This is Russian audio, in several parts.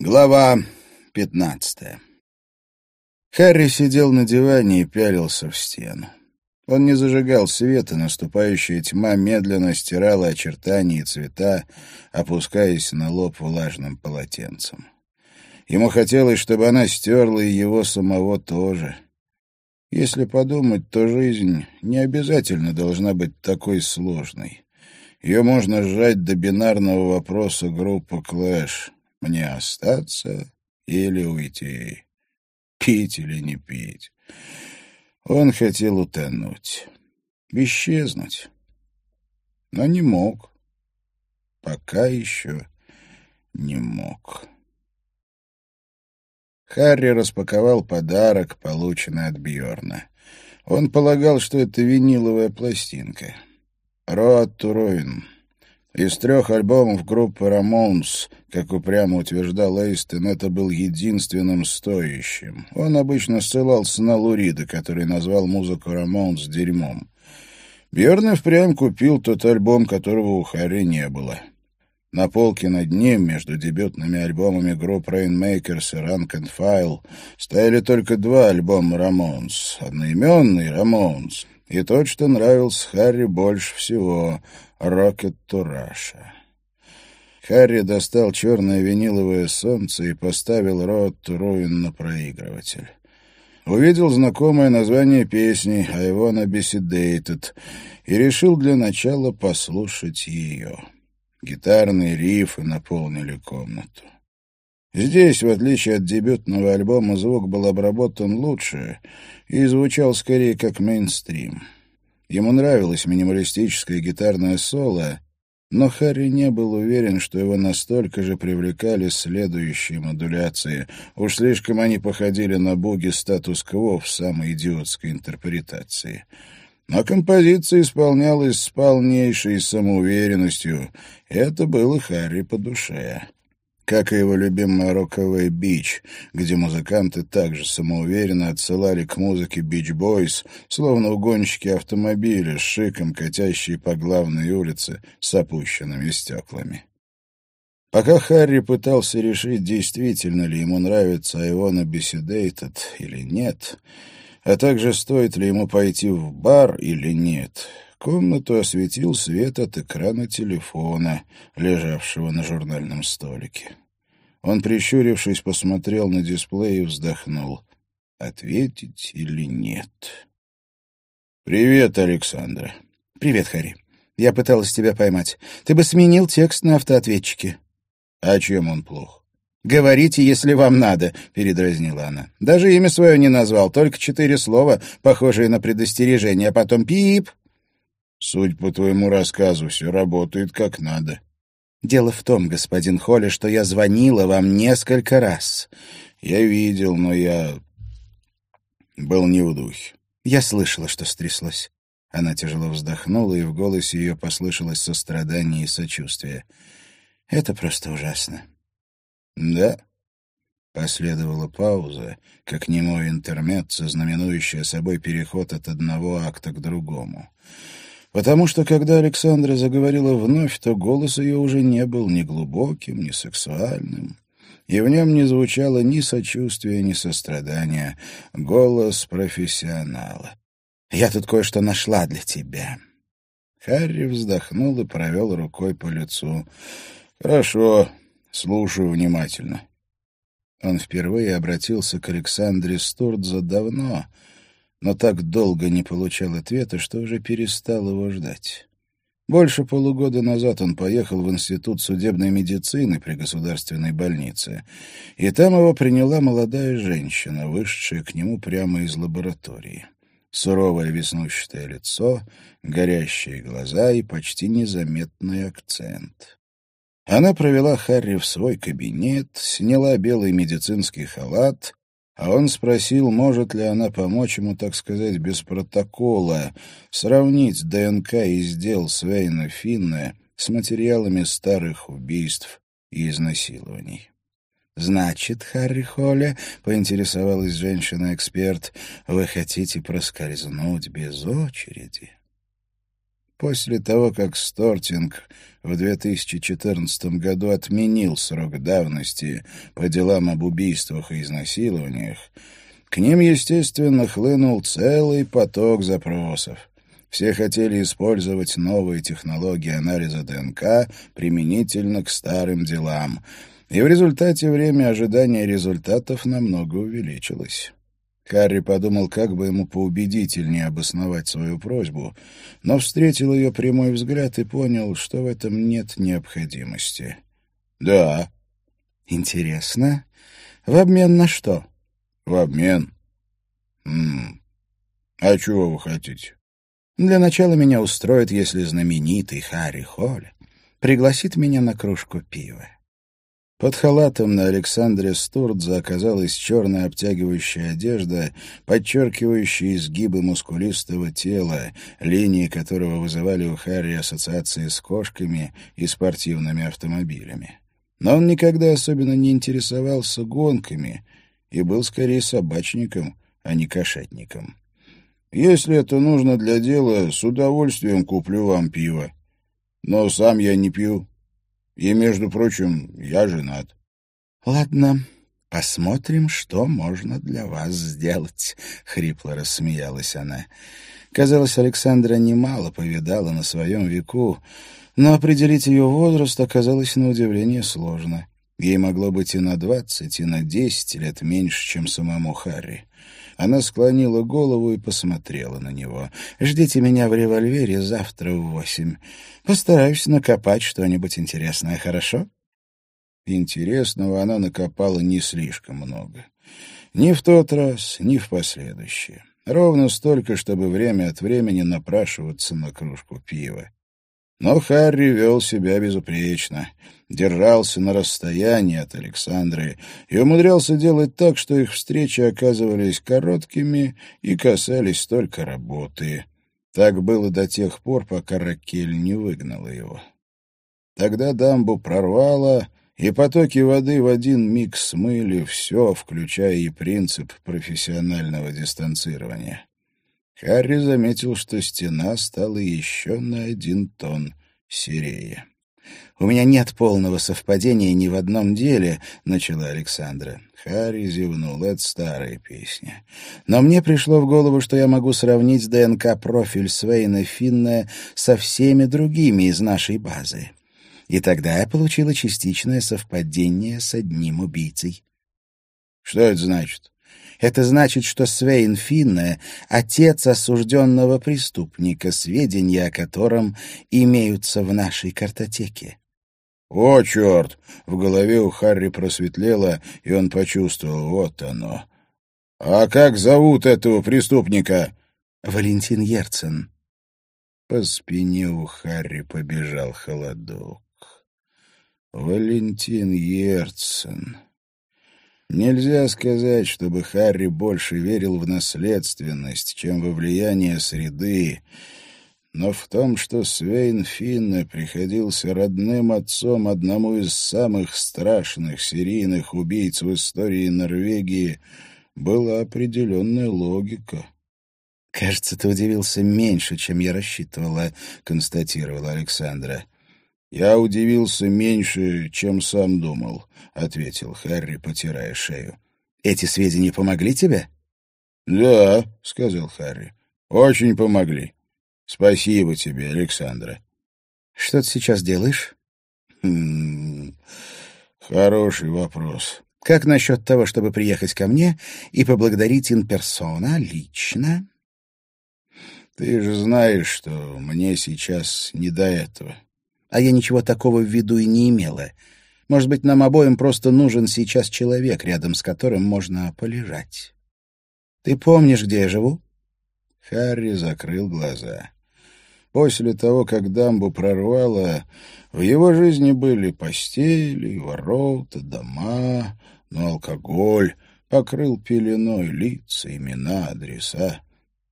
Глава пятнадцатая Харри сидел на диване и пялился в стену. Он не зажигал света, наступающая тьма медленно стирала очертания и цвета, опускаясь на лоб влажным полотенцем. Ему хотелось, чтобы она стерла и его самого тоже. Если подумать, то жизнь не обязательно должна быть такой сложной. Ее можно сжать до бинарного вопроса группы «Клэш» Мне остаться или уйти? Пить или не пить? Он хотел утонуть, исчезнуть, но не мог. Пока еще не мог. Харри распаковал подарок, полученный от Бьорна. Он полагал, что это виниловая пластинка. «Роад Туровин» Из трех альбомов группы «Рамоунс», как упрямо утверждал Эйстон, это был единственным стоящим. Он обычно ссылался на Лурида, который назвал музыку «Рамоунс» дерьмом. Бьерн впрямь купил тот альбом, которого у Харри не было. На полке над ним, между дебютными альбомами групп Rainmakers и Rank and File, стояли только два альбома «Рамоунс», одноименный «Рамоунс», и тот, что нравился Харри больше всего — «Рокет Тураша». Харри достал черное виниловое солнце и поставил Рот Руин на проигрыватель. Увидел знакомое название песни «I wanna be sedated» и решил для начала послушать ее. Гитарные рифы наполнили комнату. Здесь, в отличие от дебютного альбома, звук был обработан лучше и звучал скорее как мейнстрим. Ему нравилось минималистическое гитарное соло, но Харри не был уверен, что его настолько же привлекали следующие модуляции. Уж слишком они походили на буги статус-кво в самой идиотской интерпретации. Но композиция исполнялась с полнейшей самоуверенностью. Это было Харри по душе как и его любимая роковая «Бич», где музыканты также самоуверенно отсылали к музыке «Бич Бойс», словно угонщики автомобиля с шиком, катящие по главной улице с опущенными стеклами. Пока Харри пытался решить, действительно ли ему нравится Айвона Беседейтед или нет, а также стоит ли ему пойти в бар или нет, комнату осветил свет от экрана телефона, лежавшего на журнальном столике. Он, прищурившись, посмотрел на дисплей и вздохнул. Ответить или нет? «Привет, Александра». «Привет, Харри. Я пыталась тебя поймать. Ты бы сменил текст на автоответчике». «А чем он плох?» «Говорите, если вам надо», — передразнила она. «Даже имя свое не назвал, только четыре слова, похожие на предостережение, а потом пип». «Суть по твоему рассказу, все работает как надо». Дело в том, господин Холли, что я звонила вам несколько раз. Я видел, но я был не в духе. Я слышала, что стряслось. Она тяжело вздохнула, и в голосе ее послышалось сострадание и сочувствие. Это просто ужасно. Да? Последовала пауза, как немой интермеццо, знаменующая собой переход от одного акта к другому потому что, когда Александра заговорила вновь, то голос ее уже не был ни глубоким, ни сексуальным, и в нем не звучало ни сочувствия, ни сострадания. Голос профессионала. «Я тут кое-что нашла для тебя». Харри вздохнул и провел рукой по лицу. «Хорошо, слушаю внимательно». Он впервые обратился к Александре Стурдза давно — но так долго не получал ответа, что уже перестал его ждать. Больше полугода назад он поехал в Институт судебной медицины при государственной больнице, и там его приняла молодая женщина, вышедшая к нему прямо из лаборатории. Суровое веснущатое лицо, горящие глаза и почти незаметный акцент. Она провела Харри в свой кабинет, сняла белый медицинский халат а он спросил, может ли она помочь ему, так сказать, без протокола, сравнить ДНК из дел Свейна Финна с материалами старых убийств и изнасилований. «Значит, Харри Холли, — поинтересовалась женщина-эксперт, — вы хотите проскользнуть без очереди?» После того, как Стортинг в 2014 году отменил срок давности по делам об убийствах и изнасилованиях, к ним, естественно, хлынул целый поток запросов. Все хотели использовать новые технологии анализа ДНК применительно к старым делам, и в результате время ожидания результатов намного увеличилось. Харри подумал, как бы ему поубедительнее обосновать свою просьбу, но встретил ее прямой взгляд и понял, что в этом нет необходимости. «Да». «Интересно. В обмен на что?» «В обмен? М -м. А чего вы хотите?» «Для начала меня устроит, если знаменитый Харри Холл пригласит меня на кружку пива. Под халатом на Александре Стурдзе оказалась черная обтягивающая одежда, подчеркивающая изгибы мускулистого тела, линии которого вызывали у Харри ассоциации с кошками и спортивными автомобилями. Но он никогда особенно не интересовался гонками и был скорее собачником, а не кошатником. «Если это нужно для дела, с удовольствием куплю вам пиво. Но сам я не пью». И, между прочим, я женат. — Ладно, посмотрим, что можно для вас сделать, — хрипло рассмеялась она. Казалось, Александра немало повидала на своем веку, но определить ее возраст оказалось на удивление сложно. Ей могло быть и на двадцать, и на десять лет меньше, чем самому Харри. Она склонила голову и посмотрела на него. «Ждите меня в револьвере завтра в восемь. Постараюсь накопать что-нибудь интересное, хорошо?» Интересного она накопала не слишком много. Ни в тот раз, ни в последующие. Ровно столько, чтобы время от времени напрашиваться на кружку пива. Но Харри вел себя безупречно, держался на расстоянии от Александры и умудрялся делать так, что их встречи оказывались короткими и касались только работы. Так было до тех пор, пока Ракель не выгнала его. Тогда дамбу прорвало, и потоки воды в один миг смыли все, включая и принцип профессионального дистанцирования. Харри заметил, что стена стала еще на один тон серее. «У меня нет полного совпадения ни в одном деле», — начала Александра. Харри зевнул. Это старая песня. «Но мне пришло в голову, что я могу сравнить ДНК-профиль Свейна Финна со всеми другими из нашей базы. И тогда я получила частичное совпадение с одним убийцей». «Что это значит?» Это значит, что Свейн Финне — отец осужденного преступника, сведения о котором имеются в нашей картотеке. «О, черт!» — в голове у Харри просветлело, и он почувствовал, вот оно. «А как зовут этого преступника?» «Валентин Ерцен». По спине у Харри побежал холодок. «Валентин Ерцен». Нельзя сказать, чтобы Харри больше верил в наследственность, чем во влияние среды, но в том, что Свейн Финне приходился родным отцом одному из самых страшных серийных убийц в истории Норвегии, была определенная логика. «Кажется, ты удивился меньше, чем я рассчитывала», — констатировала Александра. «Я удивился меньше, чем сам думал», — ответил Харри, потирая шею. «Эти сведения помогли тебе?» «Да», — сказал Харри. «Очень помогли. Спасибо тебе, Александра». «Что ты сейчас делаешь?» «Хм... Хороший вопрос». «Как насчет того, чтобы приехать ко мне и поблагодарить инперсона лично?» «Ты же знаешь, что мне сейчас не до этого» а я ничего такого в виду и не имела. Может быть, нам обоим просто нужен сейчас человек, рядом с которым можно полежать. Ты помнишь, где я живу?» Харри закрыл глаза. После того, как дамбу прорвало, в его жизни были постели, ворота, дома, но алкоголь покрыл пеленой лица, имена, адреса.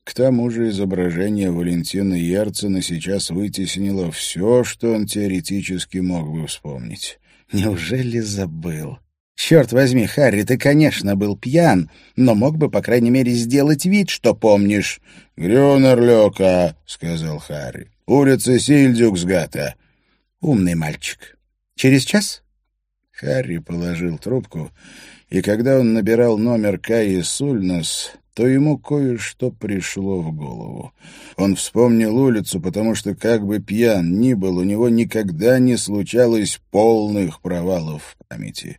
К тому же изображение Валентина Ярцена сейчас вытеснило все, что он теоретически мог бы вспомнить. Неужели забыл? Черт возьми, Харри, ты, конечно, был пьян, но мог бы, по крайней мере, сделать вид, что помнишь. — Грюнер Лёка, — сказал Харри. Улица Сильдюксгата». «Умный мальчик. Через час?» Харри положил трубку, и когда он набирал номер Каи Сульнас, то ему кое-что пришло в голову. Он вспомнил улицу, потому что, как бы пьян ни был, у него никогда не случалось полных провалов в памяти.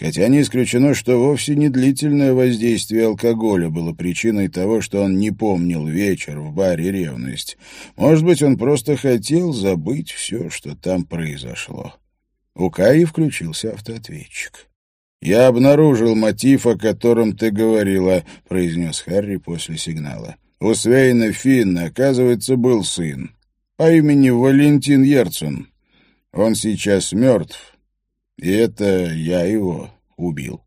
Хотя не исключено, что вовсе не длительное воздействие алкоголя было причиной того, что он не помнил вечер в баре «Ревность». Может быть, он просто хотел забыть все, что там произошло. У Каи включился автоответчик. «Я обнаружил мотив, о котором ты говорила», — произнес Харри после сигнала. «У Свейна Финна, оказывается, был сын по имени Валентин Ерцен. Он сейчас мертв, и это я его убил».